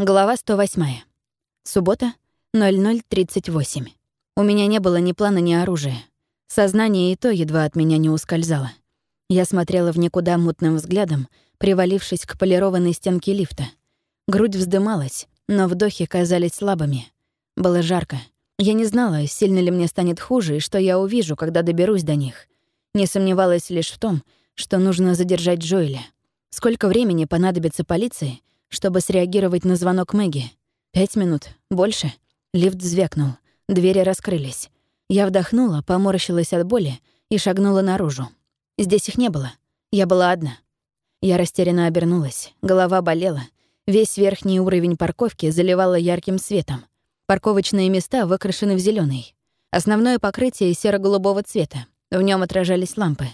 Глава 108. Суббота, 00.38. У меня не было ни плана, ни оружия. Сознание и то едва от меня не ускользало. Я смотрела в никуда мутным взглядом, привалившись к полированной стенке лифта. Грудь вздымалась, но вдохи казались слабыми. Было жарко. Я не знала, сильно ли мне станет хуже и что я увижу, когда доберусь до них. Не сомневалась лишь в том, что нужно задержать Джоэля. Сколько времени понадобится полиции — чтобы среагировать на звонок Мэгги. Пять минут. Больше. Лифт звякнул. Двери раскрылись. Я вдохнула, поморщилась от боли и шагнула наружу. Здесь их не было. Я была одна. Я растерянно обернулась. Голова болела. Весь верхний уровень парковки заливало ярким светом. Парковочные места выкрашены в зеленый. Основное покрытие серо-голубого цвета. В нем отражались лампы.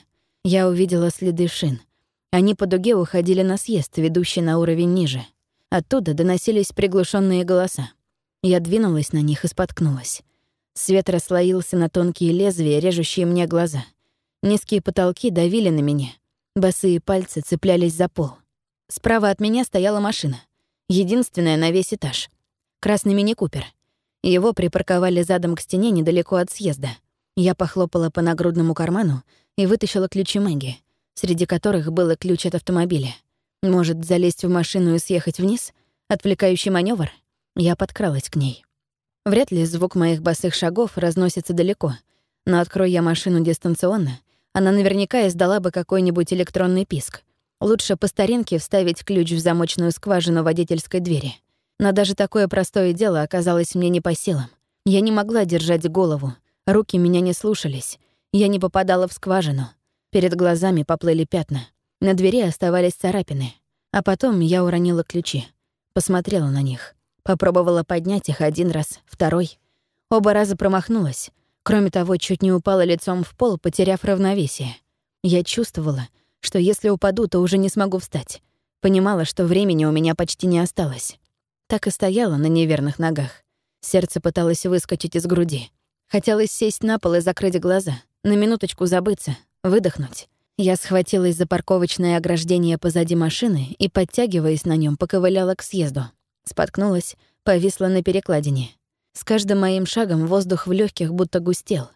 Я увидела следы шин. Они по дуге уходили на съезд, ведущий на уровень ниже. Оттуда доносились приглушенные голоса. Я двинулась на них и споткнулась. Свет расслоился на тонкие лезвия, режущие мне глаза. Низкие потолки давили на меня. Босые пальцы цеплялись за пол. Справа от меня стояла машина. Единственная на весь этаж. Красный мини-купер. Его припарковали задом к стене недалеко от съезда. Я похлопала по нагрудному карману и вытащила ключи Мэгги — среди которых был ключ от автомобиля. Может, залезть в машину и съехать вниз? Отвлекающий маневр? Я подкралась к ней. Вряд ли звук моих босых шагов разносится далеко, но открой я машину дистанционно, она наверняка издала бы какой-нибудь электронный писк. Лучше по старинке вставить ключ в замочную скважину водительской двери. Но даже такое простое дело оказалось мне не по силам. Я не могла держать голову, руки меня не слушались, я не попадала в скважину — Перед глазами поплыли пятна. На двери оставались царапины. А потом я уронила ключи. Посмотрела на них. Попробовала поднять их один раз, второй. Оба раза промахнулась. Кроме того, чуть не упала лицом в пол, потеряв равновесие. Я чувствовала, что если упаду, то уже не смогу встать. Понимала, что времени у меня почти не осталось. Так и стояла на неверных ногах. Сердце пыталось выскочить из груди. Хотелось сесть на пол и закрыть глаза, на минуточку забыться, выдохнуть. Я схватилась за парковочное ограждение позади машины и, подтягиваясь на нем, поковыляла к съезду. Споткнулась, повисла на перекладине. С каждым моим шагом воздух в легких будто густел.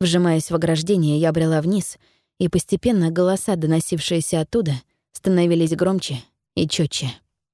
Вжимаясь в ограждение, я брела вниз, и постепенно голоса, доносившиеся оттуда, становились громче и четче.